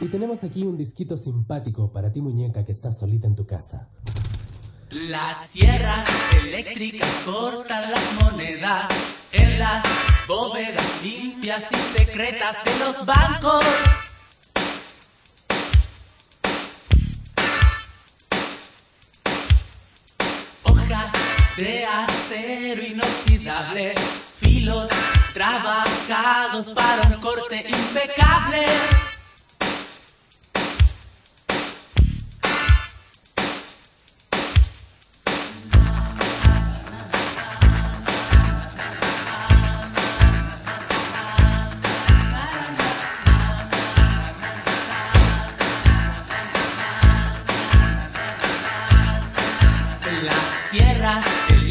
Y tenemos aquí un disquito simpático para ti, muñeca, que estás solita en tu casa. Las sierras eléctricas cortan las monedas en las bóvedas limpias y secretas de los bancos. Hojas de acero inoxidable, filos trabajados para un corte impecable.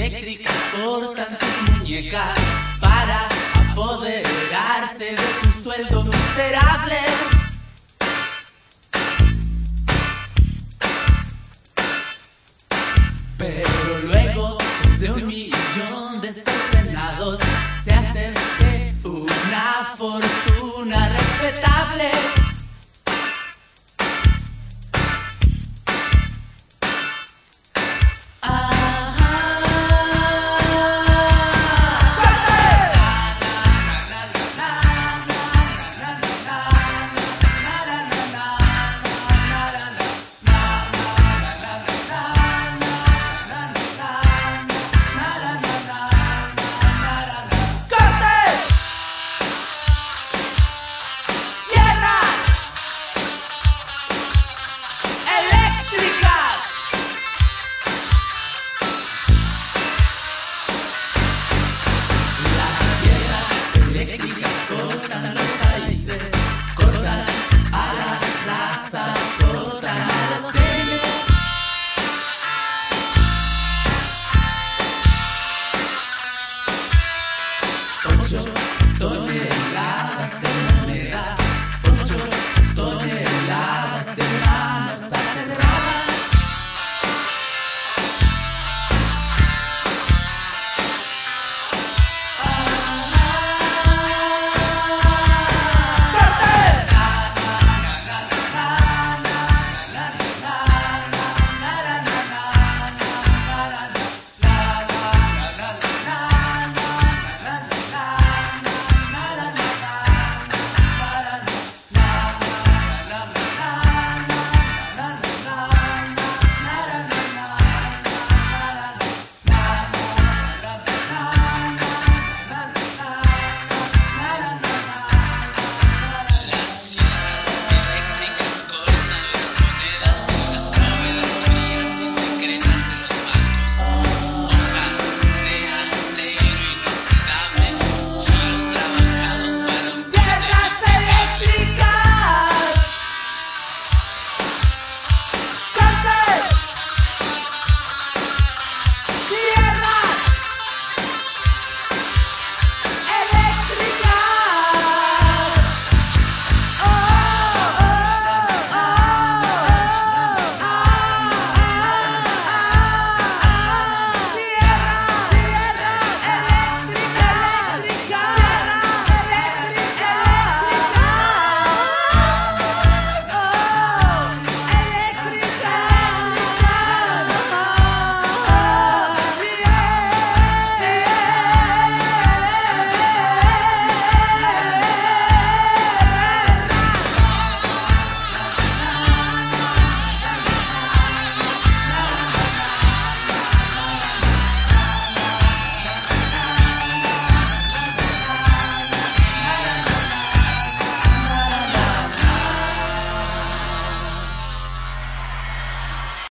Eléctricas cortan tus muñecas para apoderarse de tu sueldo miserable. Pero luego de un millón de cercenados se hacen de una fortuna respetable. show.